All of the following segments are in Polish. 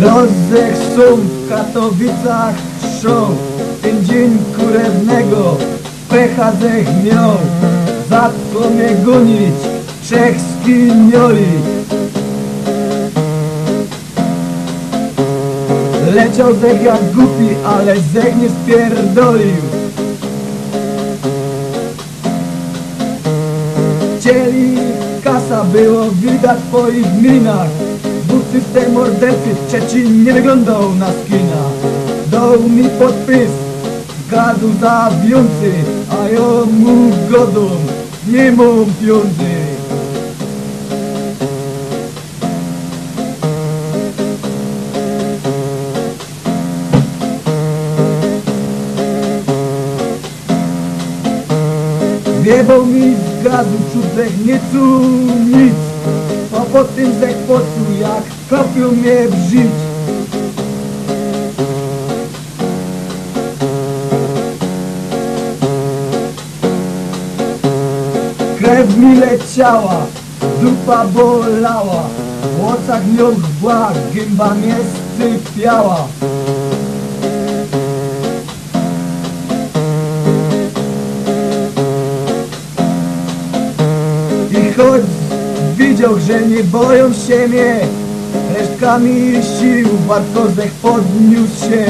Rozdech szum w Katowicach szum Ten dzień kurewnego PHD miał Zatko mnie gonić Trzech skinioli Leciał zech jak głupi, ale zech nie spierdolił. Chcieli kasa, było widać po ich minach Dwóch system mordercy, trzeci nie wyglądał na skina. Dał mi podpis, zgadł za wiący A ja mu godą, nie mam pieniędzy. Wiebał mi z gazu czudzech niecu nic A po tym zech poczuł jak kopił mnie w żyć. Krew mi leciała, dupa bolała W oczach miał chła, gęba mnie sypiała widział, że nie boją się mnie. Resztkami sił Bartkozech podniósł się.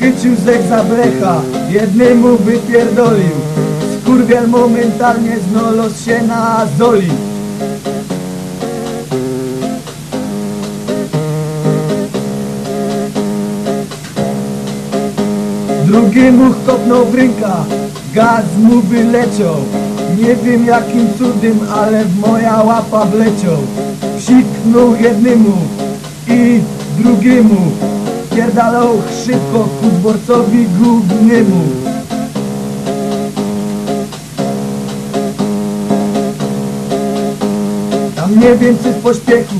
Chycił zech za brecha, jednemu wypierdolił. Skurwiel momentalnie znalazł się na zoli Drugiemu kopnął w ręka, gaz mu wyleciał Nie wiem jakim cudem, ale w moja łapa wleciał. Psiknął jednemu i drugiemu. Pierdalał szybko ku dworcowi głównemu. Tam nie wiem czy z pośpiechu,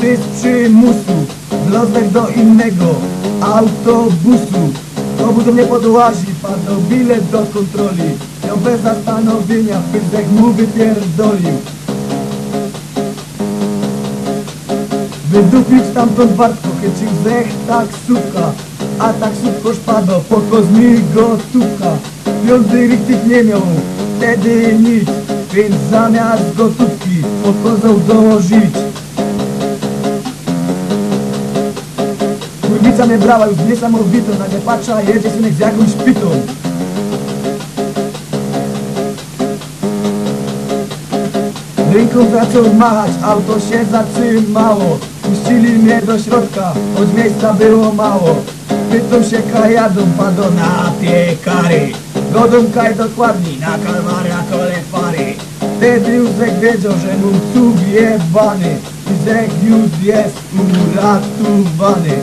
czy z przymusu. Wlozek do innego autobusu. Komu do mnie podłazi, padł bilet do kontroli Ją bez zastanowienia, pyzdek mu wypierdolił. Wydupić tamtąd wartko, chycił zech taksówka A taksówko szpadł, poko z mi gotówka Piąty rychtyk nie miał, wtedy nic Więc zamiast gotówki, pokozał dołożyć. Kurwica mnie brała już niesamowitą Nagle patrzę, a jedzie synek z jakąś pitą Ręką zaczął machać, auto się zatrzymało. Puścili mnie do środka, choć miejsca było mało. Pytą się kajadą, padło na piekary Godą kaj dokładniej, na kalwaria kole fary Wtedy Józek wiedział, że mu cud jebany Zech już jest uratowany